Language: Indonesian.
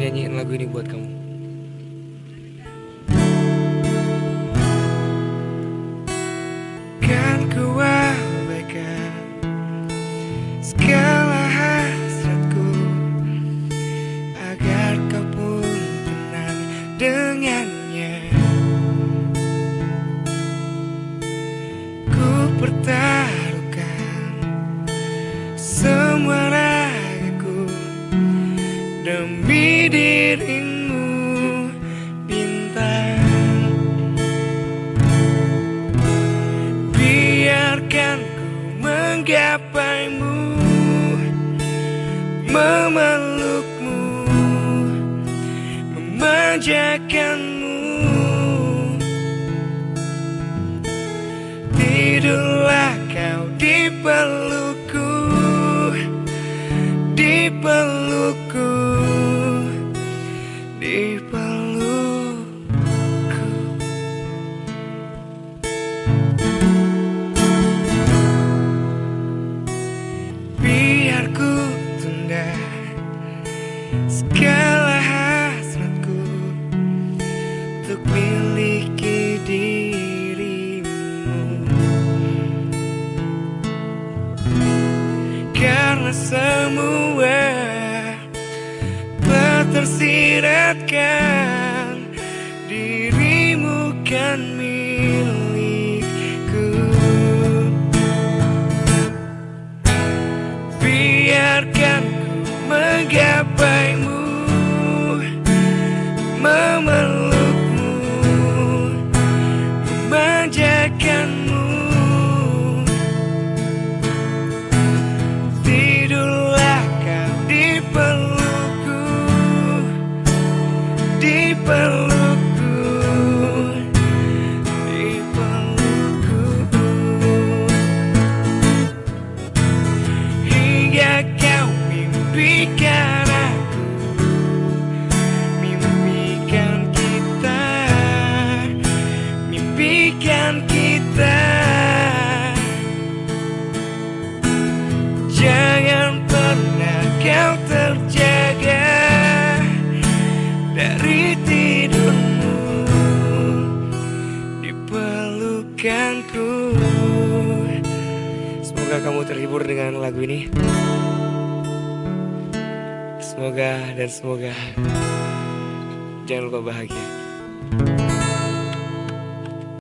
nyanyiin lagu ini buat kamu. Kan ku abaikan segala hasratku agar kau pun tenang dengannya. Ku pertaruhkan Memelukmu Memanjakanmu. Tidurlah kau di pelukku Di pelukku segala hasratku Untuk miliki dirimu. Karena semua tersiratkan Dirimu kan milikku. Biarkan ku menggapaimu Pernah kau terjaga Dari tidurmu Di pelukanku. Semoga kamu terhibur dengan lagu ini. Semoga dan semoga Jangan lupa bahagia